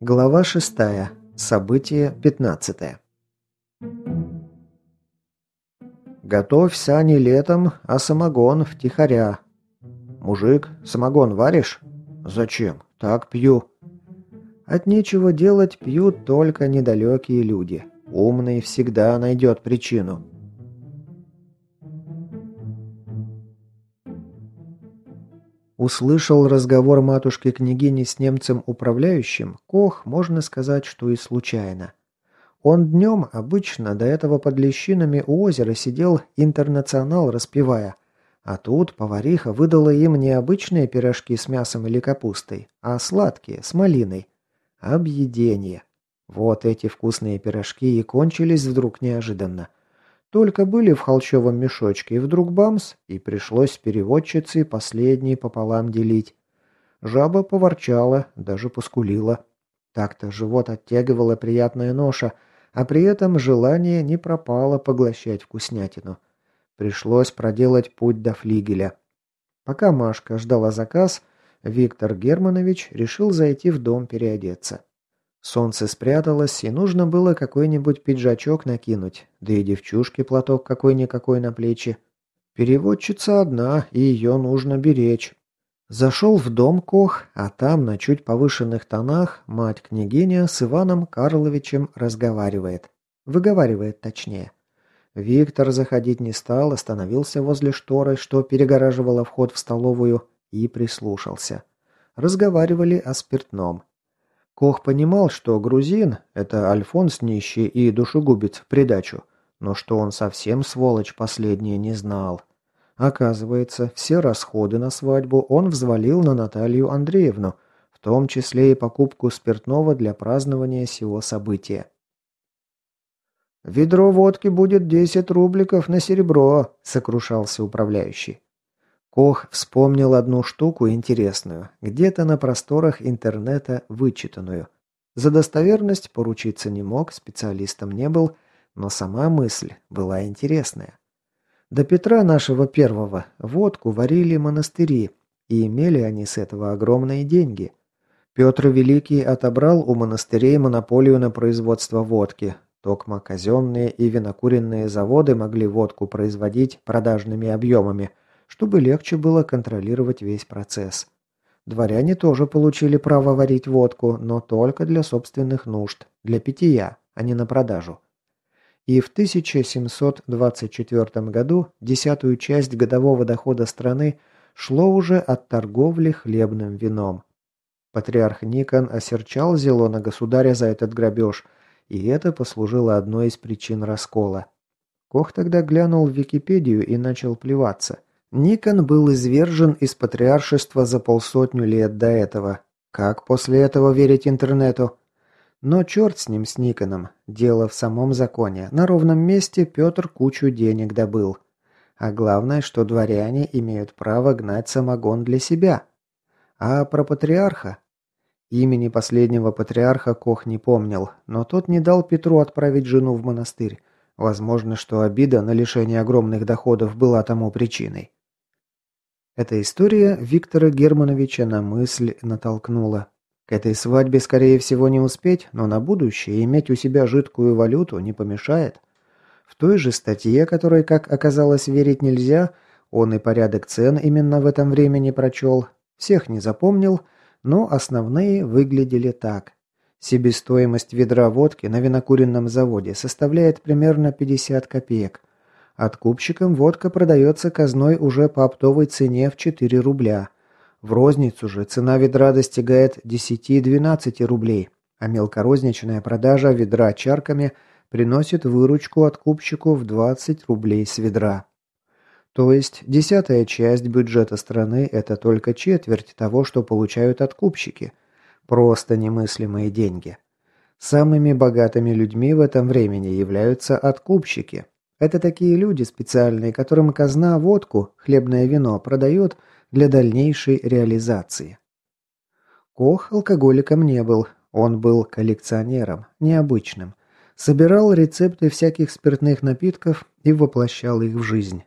Глава 6. Событие 15. Готовь сани летом, а самогон втихаря. Мужик, самогон варишь? Зачем? Так пью. От нечего делать пьют только недалекие люди. Умный всегда найдет причину. Услышал разговор матушки-княгини с немцем-управляющим, Кох, можно сказать, что и случайно. Он днем обычно до этого под лещинами у озера сидел интернационал распевая, а тут повариха выдала им не обычные пирожки с мясом или капустой, а сладкие, с малиной. Объедение. Вот эти вкусные пирожки и кончились вдруг неожиданно. Только были в холчевом мешочке, и вдруг бамс, и пришлось переводчице последний пополам делить. Жаба поворчала, даже поскулила. Так-то живот оттягивала приятная ноша, а при этом желание не пропало поглощать вкуснятину. Пришлось проделать путь до флигеля. Пока Машка ждала заказ, Виктор Германович решил зайти в дом переодеться. Солнце спряталось, и нужно было какой-нибудь пиджачок накинуть, да и девчушке платок какой-никакой на плечи. Переводчица одна, и ее нужно беречь. Зашел в дом Кох, а там на чуть повышенных тонах мать-княгиня с Иваном Карловичем разговаривает. Выговаривает точнее. Виктор заходить не стал, остановился возле шторы, что перегораживала вход в столовую, и прислушался. Разговаривали о спиртном. Кох понимал, что грузин – это Альфонс нищий и душегубец в придачу, но что он совсем сволочь последнее не знал. Оказывается, все расходы на свадьбу он взвалил на Наталью Андреевну, в том числе и покупку спиртного для празднования сего события. «Ведро водки будет десять рубликов на серебро», – сокрушался управляющий. Кох вспомнил одну штуку интересную, где-то на просторах интернета вычитанную. За достоверность поручиться не мог, специалистом не был, но сама мысль была интересная. До Петра нашего первого водку варили монастыри, и имели они с этого огромные деньги. Петр Великий отобрал у монастырей монополию на производство водки. Токма казенные и винокуренные заводы могли водку производить продажными объемами – чтобы легче было контролировать весь процесс. Дворяне тоже получили право варить водку, но только для собственных нужд, для питья, а не на продажу. И в 1724 году десятую часть годового дохода страны шло уже от торговли хлебным вином. Патриарх Никон осерчал Зелона государя за этот грабеж, и это послужило одной из причин раскола. Кох тогда глянул в Википедию и начал плеваться – Никон был извержен из патриаршества за полсотню лет до этого. Как после этого верить интернету? Но черт с ним, с Никоном. Дело в самом законе. На ровном месте Петр кучу денег добыл. А главное, что дворяне имеют право гнать самогон для себя. А про патриарха? Имени последнего патриарха Кох не помнил, но тот не дал Петру отправить жену в монастырь. Возможно, что обида на лишение огромных доходов была тому причиной. Эта история Виктора Германовича на мысль натолкнула. К этой свадьбе, скорее всего, не успеть, но на будущее иметь у себя жидкую валюту не помешает. В той же статье, которой, как оказалось, верить нельзя, он и порядок цен именно в этом времени прочел. Всех не запомнил, но основные выглядели так. Себестоимость ведра водки на винокуренном заводе составляет примерно 50 копеек – Откупщикам водка продается казной уже по оптовой цене в 4 рубля. В розницу же цена ведра достигает 10-12 рублей, а мелкорозничная продажа ведра чарками приносит выручку откупщику в 20 рублей с ведра. То есть десятая часть бюджета страны – это только четверть того, что получают откупщики. Просто немыслимые деньги. Самыми богатыми людьми в этом времени являются откупщики – это такие люди специальные, которым казна водку, хлебное вино продает для дальнейшей реализации. Кох алкоголиком не был. Он был коллекционером, необычным. Собирал рецепты всяких спиртных напитков и воплощал их в жизнь.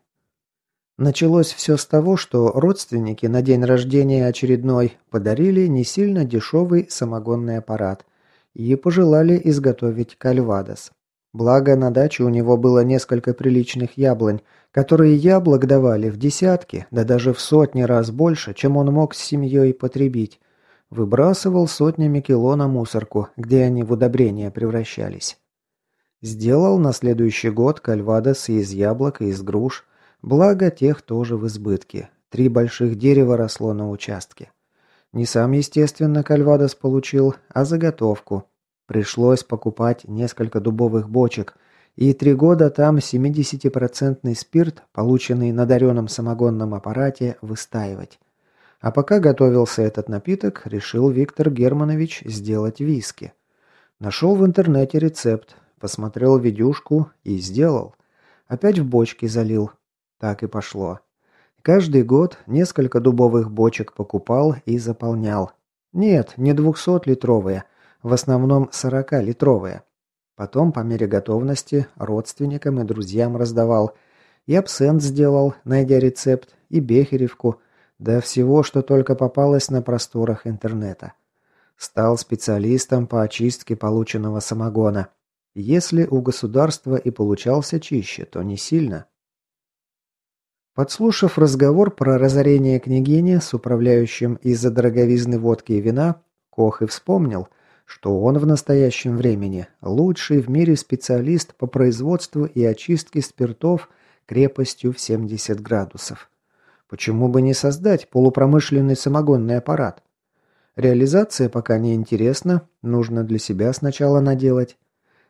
Началось все с того, что родственники на день рождения очередной подарили не сильно дешевый самогонный аппарат и пожелали изготовить кальвадос. Благо, на даче у него было несколько приличных яблонь, которые яблок давали в десятки, да даже в сотни раз больше, чем он мог с семьей потребить. Выбрасывал сотнями кило на мусорку, где они в удобрения превращались. Сделал на следующий год кальвадос из яблок и из груш, благо тех тоже в избытке. Три больших дерева росло на участке. Не сам, естественно, кальвадос получил, а заготовку. Пришлось покупать несколько дубовых бочек, и три года там 70-процентный спирт, полученный на дареном самогонном аппарате, выстаивать. А пока готовился этот напиток, решил Виктор Германович сделать виски. Нашел в интернете рецепт, посмотрел видюшку и сделал. Опять в бочки залил. Так и пошло. Каждый год несколько дубовых бочек покупал и заполнял. Нет, не 200-литровые, в основном 40-литровые. Потом, по мере готовности, родственникам и друзьям раздавал. И абсент сделал, найдя рецепт, и бехеревку, да всего, что только попалось на просторах интернета. Стал специалистом по очистке полученного самогона. Если у государства и получался чище, то не сильно. Подслушав разговор про разорение княгини с управляющим из-за дороговизны водки и вина, Кох и вспомнил, что он в настоящем времени лучший в мире специалист по производству и очистке спиртов крепостью в 70 градусов. Почему бы не создать полупромышленный самогонный аппарат? Реализация пока не интересна, нужно для себя сначала наделать.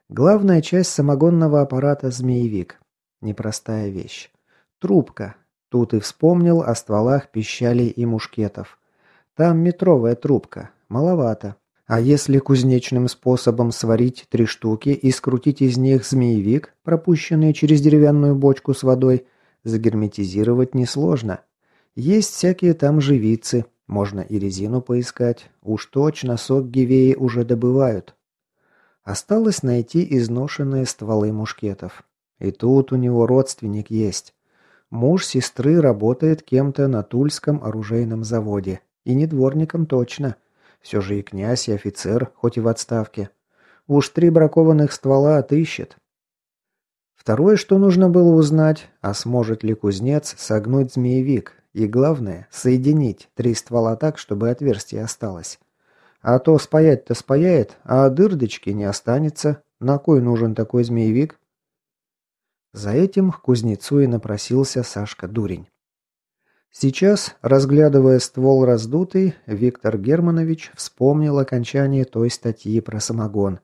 Главная часть самогонного аппарата – змеевик. Непростая вещь. Трубка. Тут и вспомнил о стволах пищалей и мушкетов. Там метровая трубка. Маловато. А если кузнечным способом сварить три штуки и скрутить из них змеевик, пропущенный через деревянную бочку с водой, загерметизировать несложно. Есть всякие там живицы, можно и резину поискать. Уж точно сок гивеи уже добывают. Осталось найти изношенные стволы мушкетов. И тут у него родственник есть. Муж сестры работает кем-то на Тульском оружейном заводе. И не дворником точно. Все же и князь, и офицер, хоть и в отставке. Уж три бракованных ствола отыщет. Второе, что нужно было узнать, а сможет ли кузнец согнуть змеевик, и главное, соединить три ствола так, чтобы отверстие осталось. А то спаять-то спаяет, а дырдочки не останется. На кой нужен такой змеевик? За этим к кузнецу и напросился Сашка Дурень. Сейчас, разглядывая ствол раздутый, Виктор Германович вспомнил окончание той статьи про самогон.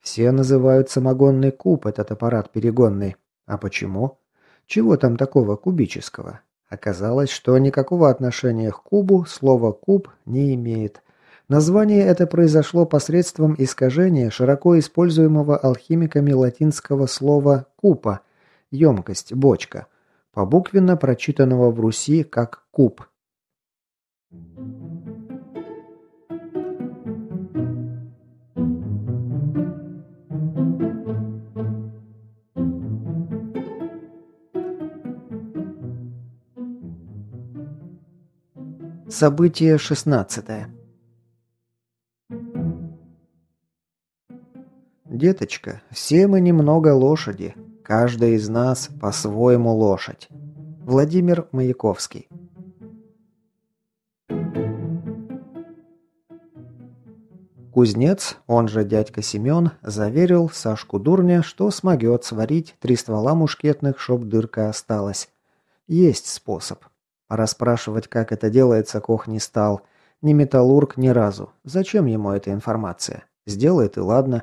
Все называют самогонный куб этот аппарат перегонный. А почему? Чего там такого кубического? Оказалось, что никакого отношения к кубу слово «куб» не имеет. Название это произошло посредством искажения широко используемого алхимиками латинского слова «купа» – емкость, бочка – побуквенно прочитанного в Руси как «куб». Событие шестнадцатое. Деточка, все мы немного лошади, Каждый из нас по-своему лошадь. Владимир Маяковский. Кузнец, он же дядька Семен, заверил Сашку Дурня, что смогет сварить три ствола мушкетных, чтоб дырка осталась. Есть способ. Расспрашивать, как это делается, Кох не стал. Ни металлург ни разу. Зачем ему эта информация? Сделает и ладно.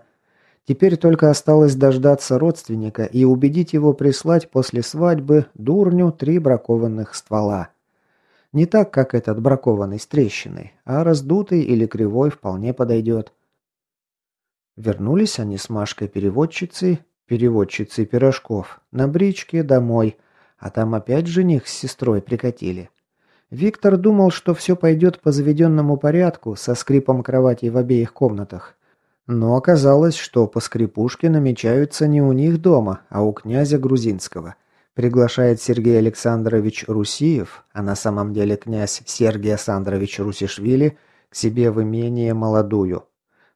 Теперь только осталось дождаться родственника и убедить его прислать после свадьбы дурню три бракованных ствола. Не так, как этот бракованный с трещиной, а раздутый или кривой вполне подойдет. Вернулись они с Машкой-переводчицей, переводчицей пирожков, на бричке домой, а там опять жених с сестрой прикатили. Виктор думал, что все пойдет по заведенному порядку, со скрипом кровати в обеих комнатах, Но оказалось, что по скрипушке намечаются не у них дома, а у князя Грузинского. Приглашает Сергей Александрович Русиев, а на самом деле князь Сергей Александрович Русишвили, к себе в имение молодую.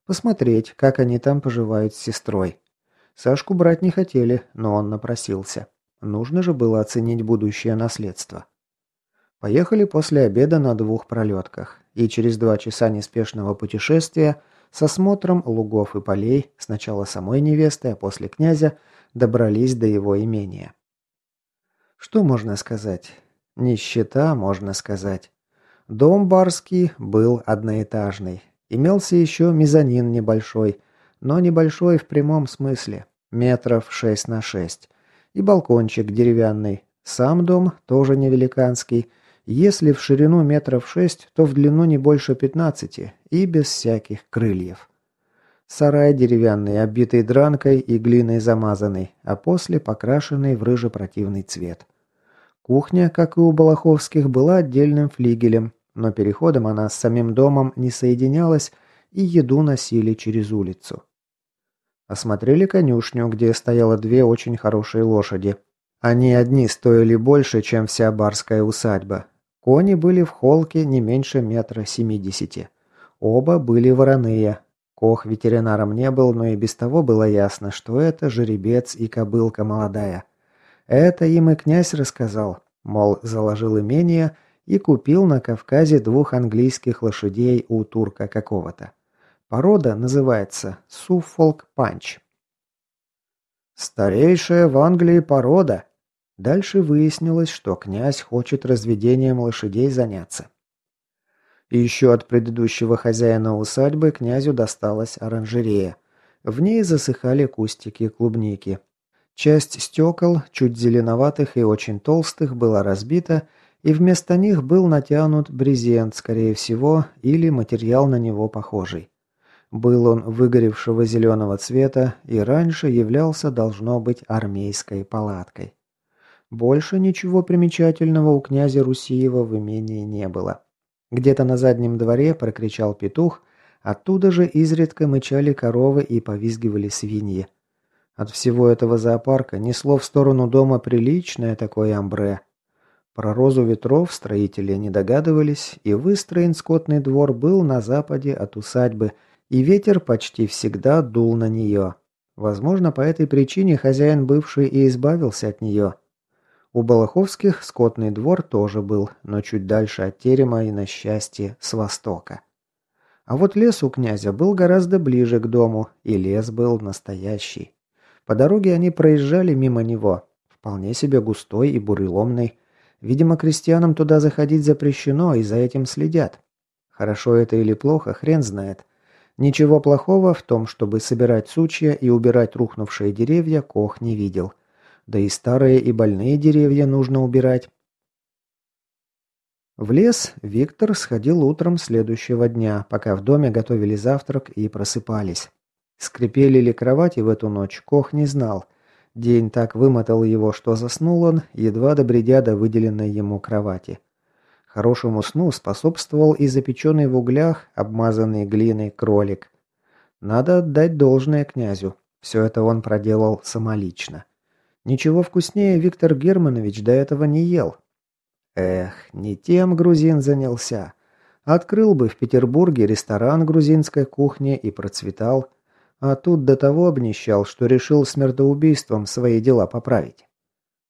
Посмотреть, как они там поживают с сестрой. Сашку брать не хотели, но он напросился. Нужно же было оценить будущее наследство. Поехали после обеда на двух пролетках, и через два часа неспешного путешествия с осмотром лугов и полей, сначала самой невесты, а после князя, добрались до его имения. Что можно сказать? Нищета, можно сказать. Дом барский был одноэтажный. Имелся еще мезонин небольшой, но небольшой в прямом смысле, метров шесть на шесть. И балкончик деревянный. Сам дом тоже невеликанский, если в ширину метров шесть, то в длину не больше пятнадцати и без всяких крыльев. Сарай деревянный, оббитый дранкой и глиной замазанный, а после покрашенный в рыжепротивный цвет. Кухня, как и у Балаховских, была отдельным флигелем, но переходом она с самим домом не соединялась и еду носили через улицу. Осмотрели конюшню, где стояло две очень хорошие лошади. Они одни стоили больше, чем вся барская усадьба, Кони были в холке не меньше метра семидесяти. Оба были вороные. Кох ветеринаром не был, но и без того было ясно, что это жеребец и кобылка молодая. Это им и князь рассказал, мол, заложил имение и купил на Кавказе двух английских лошадей у турка какого-то. Порода называется Суффолк Панч. «Старейшая в Англии порода», Дальше выяснилось, что князь хочет разведением лошадей заняться. И еще от предыдущего хозяина усадьбы князю досталась оранжерея. В ней засыхали кустики клубники. Часть стекол, чуть зеленоватых и очень толстых, была разбита, и вместо них был натянут брезент, скорее всего, или материал на него похожий. Был он выгоревшего зеленого цвета и раньше являлся, должно быть, армейской палаткой. Больше ничего примечательного у князя Русиева в имении не было. Где-то на заднем дворе прокричал петух, оттуда же изредка мычали коровы и повизгивали свиньи. От всего этого зоопарка несло в сторону дома приличное такое амбре. Про розу ветров строители не догадывались, и выстроен скотный двор был на западе от усадьбы, и ветер почти всегда дул на нее. Возможно, по этой причине хозяин бывший и избавился от нее – у Балаховских скотный двор тоже был, но чуть дальше от терема и на счастье с востока. А вот лес у князя был гораздо ближе к дому, и лес был настоящий. По дороге они проезжали мимо него, вполне себе густой и буреломный. Видимо, крестьянам туда заходить запрещено, и за этим следят. Хорошо это или плохо, хрен знает. Ничего плохого в том, чтобы собирать сучья и убирать рухнувшие деревья, Кох не видел. Да и старые и больные деревья нужно убирать. В лес Виктор сходил утром следующего дня, пока в доме готовили завтрак и просыпались. Скрипели ли кровати в эту ночь, Кох не знал. День так вымотал его, что заснул он, едва добредя до выделенной ему кровати. Хорошему сну способствовал и запеченный в углях, обмазанный глиной кролик. Надо отдать должное князю. Все это он проделал самолично. Ничего вкуснее Виктор Германович до этого не ел. Эх, не тем грузин занялся. Открыл бы в Петербурге ресторан грузинской кухни и процветал. А тут до того обнищал, что решил смертоубийством свои дела поправить.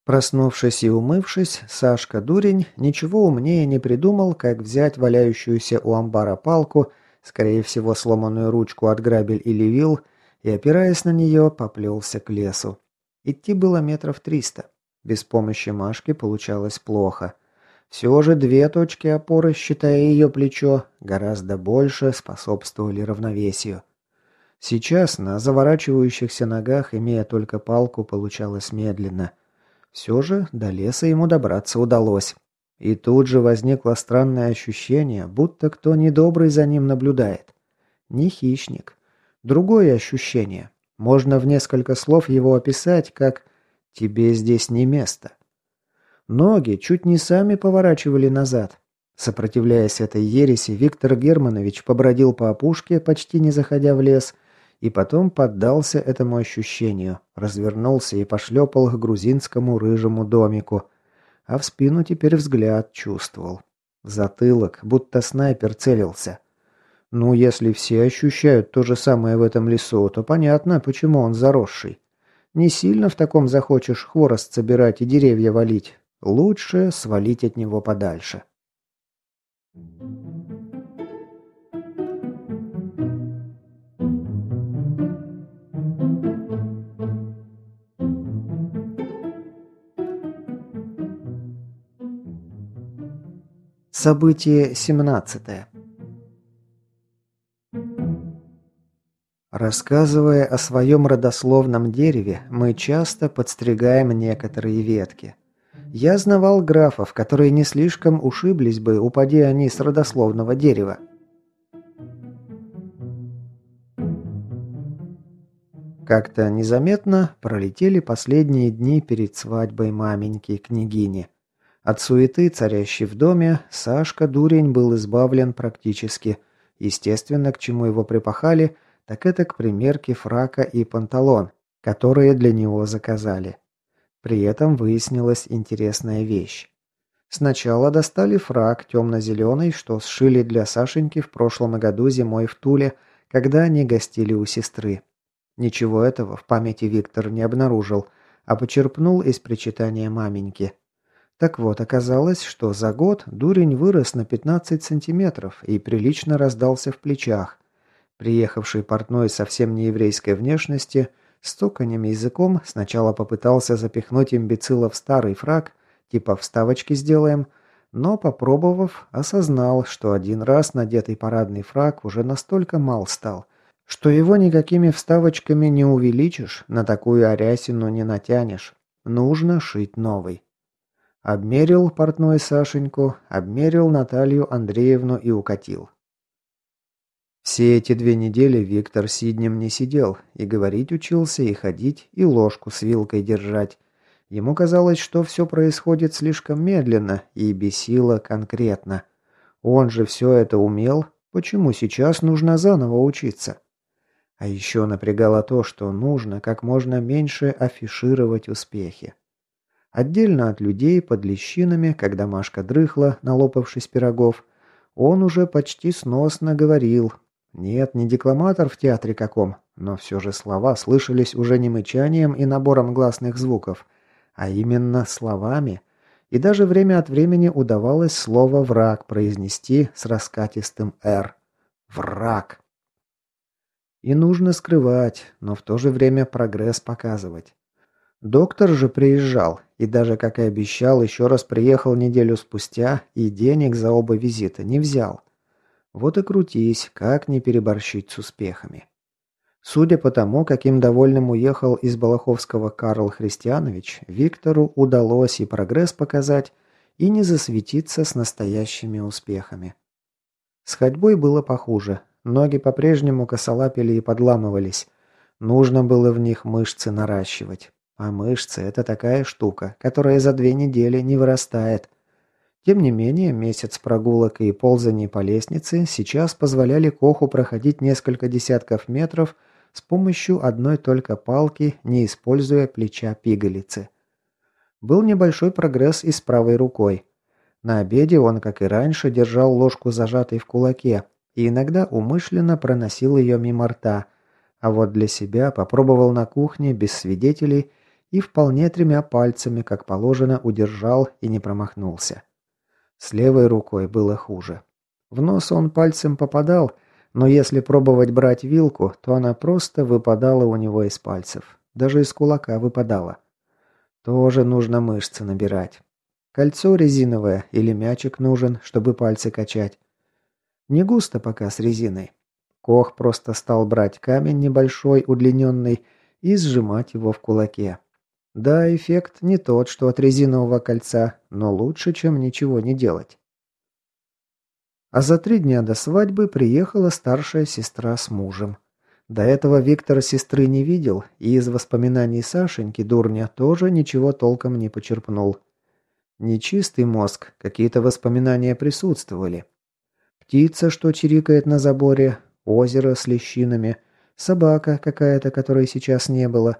Проснувшись и умывшись, Сашка Дурень ничего умнее не придумал, как взять валяющуюся у амбара палку, скорее всего сломанную ручку от грабель или вил, и, опираясь на нее, поплелся к лесу. Идти было метров триста. Без помощи Машки получалось плохо. Все же две точки опоры, считая ее плечо, гораздо больше способствовали равновесию. Сейчас на заворачивающихся ногах, имея только палку, получалось медленно. Все же до леса ему добраться удалось. И тут же возникло странное ощущение, будто кто недобрый за ним наблюдает. Не хищник. Другое ощущение. Можно в несколько слов его описать, как «тебе здесь не место». Ноги чуть не сами поворачивали назад. Сопротивляясь этой ереси, Виктор Германович побродил по опушке, почти не заходя в лес, И потом поддался этому ощущению, развернулся и пошлепал к грузинскому рыжему домику. А в спину теперь взгляд чувствовал. Затылок, будто снайпер целился. Ну, если все ощущают то же самое в этом лесу, то понятно, почему он заросший. Не сильно в таком захочешь хворост собирать и деревья валить. Лучше свалить от него подальше. Событие 17. Рассказывая о своем родословном дереве, мы часто подстригаем некоторые ветки. Я знавал графов, которые не слишком ушиблись бы, упади они с родословного дерева. Как-то незаметно пролетели последние дни перед свадьбой маменьки княгини. От суеты, царящей в доме, Сашка Дурень был избавлен практически. Естественно, к чему его припахали, так это к примерке фрака и панталон, которые для него заказали. При этом выяснилась интересная вещь. Сначала достали фрак темно-зеленый, что сшили для Сашеньки в прошлом году зимой в Туле, когда они гостили у сестры. Ничего этого в памяти Виктор не обнаружил, а почерпнул из причитания маменьки. Так вот, оказалось, что за год дурень вырос на 15 сантиметров и прилично раздался в плечах. Приехавший портной совсем не еврейской внешности, стуканем языком сначала попытался запихнуть имбецила в старый фраг, типа вставочки сделаем, но, попробовав, осознал, что один раз надетый парадный фраг уже настолько мал стал, что его никакими вставочками не увеличишь, на такую арясину не натянешь. Нужно шить новый. Обмерил портной Сашеньку, обмерил Наталью Андреевну и укатил. Все эти две недели Виктор сиднем не сидел, и говорить учился, и ходить, и ложку с вилкой держать. Ему казалось, что все происходит слишком медленно и бесило конкретно. Он же все это умел, почему сейчас нужно заново учиться? А еще напрягало то, что нужно как можно меньше афишировать успехи. Отдельно от людей под лещинами, когда Машка дрыхла, налопавшись пирогов, он уже почти сносно говорил. Нет, не декламатор в театре каком, но все же слова слышались уже не мычанием и набором гласных звуков, а именно словами. И даже время от времени удавалось слово «враг» произнести с раскатистым «р». «Враг». И нужно скрывать, но в то же время прогресс показывать. Доктор же приезжал, и даже, как и обещал, еще раз приехал неделю спустя и денег за оба визита не взял. Вот и крутись, как не переборщить с успехами. Судя по тому, каким довольным уехал из Балаховского Карл Христианович, Виктору удалось и прогресс показать, и не засветиться с настоящими успехами. С ходьбой было похуже. Ноги по-прежнему косолапили и подламывались. Нужно было в них мышцы наращивать. А мышцы – это такая штука, которая за две недели не вырастает. Тем не менее, месяц прогулок и ползаний по лестнице сейчас позволяли Коху проходить несколько десятков метров с помощью одной только палки, не используя плеча пигалицы. Был небольшой прогресс и с правой рукой. На обеде он, как и раньше, держал ложку зажатой в кулаке и иногда умышленно проносил ее мимо рта, а вот для себя попробовал на кухне без свидетелей и вполне тремя пальцами, как положено, удержал и не промахнулся. С левой рукой было хуже. В нос он пальцем попадал, но если пробовать брать вилку, то она просто выпадала у него из пальцев. Даже из кулака выпадала. Тоже нужно мышцы набирать. Кольцо резиновое или мячик нужен, чтобы пальцы качать. Не густо пока с резиной. Кох просто стал брать камень небольшой, удлиненный, и сжимать его в кулаке. Да, эффект не тот, что от резинового кольца, но лучше, чем ничего не делать. А за три дня до свадьбы приехала старшая сестра с мужем. До этого Виктор сестры не видел, и из воспоминаний Сашеньки, дурня, тоже ничего толком не почерпнул. Нечистый мозг, какие-то воспоминания присутствовали. Птица, что чирикает на заборе, озеро с лещинами, Собака какая-то, которой сейчас не было.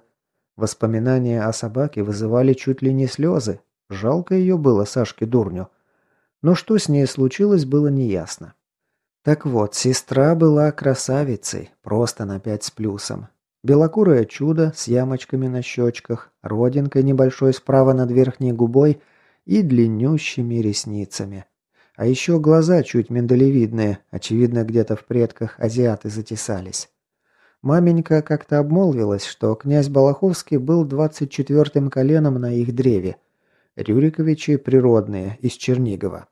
Воспоминания о собаке вызывали чуть ли не слезы. Жалко ее было Сашке Дурню. Но что с ней случилось, было неясно. Так вот, сестра была красавицей, просто на пять с плюсом. Белокурое чудо с ямочками на щечках, родинкой небольшой справа над верхней губой и длиннющими ресницами. А еще глаза чуть миндалевидные, очевидно, где-то в предках азиаты затесались. Маменька как-то обмолвилась, что князь Балаховский был двадцать четвертым коленом на их древе. Рюриковичи природные, из Чернигова.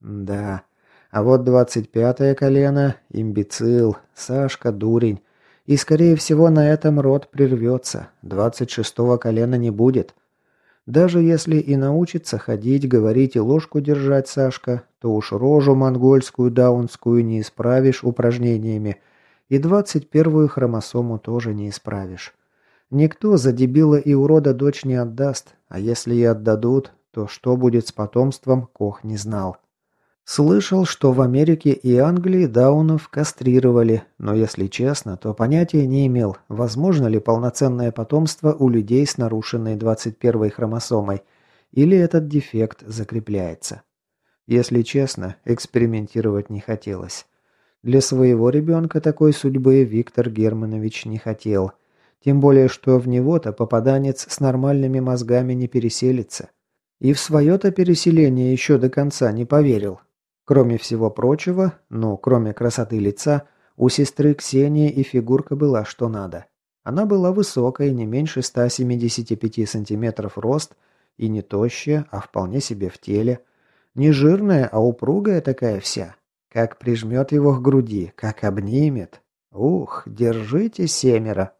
Да, а вот двадцать пятое колено – имбецил, Сашка – дурень. И, скорее всего, на этом род прервется. Двадцать шестого колена не будет. Даже если и научится ходить, говорить и ложку держать Сашка, то уж рожу монгольскую даунскую не исправишь упражнениями, и двадцать первую хромосому тоже не исправишь. Никто за дебила и урода дочь не отдаст, а если и отдадут, то что будет с потомством, Кох не знал. Слышал, что в Америке и Англии даунов кастрировали, но если честно, то понятия не имел, возможно ли полноценное потомство у людей с нарушенной 21-й хромосомой, или этот дефект закрепляется. Если честно, экспериментировать не хотелось. Для своего ребенка такой судьбы Виктор Германович не хотел. Тем более, что в него-то попаданец с нормальными мозгами не переселится. И в свое-то переселение еще до конца не поверил. Кроме всего прочего, ну, кроме красоты лица, у сестры Ксении и фигурка была что надо. Она была высокой, не меньше 175 сантиметров рост, и не тощая, а вполне себе в теле. Не жирная, а упругая такая вся. Как прижмет его к груди, как обнимет. Ух, держите семеро.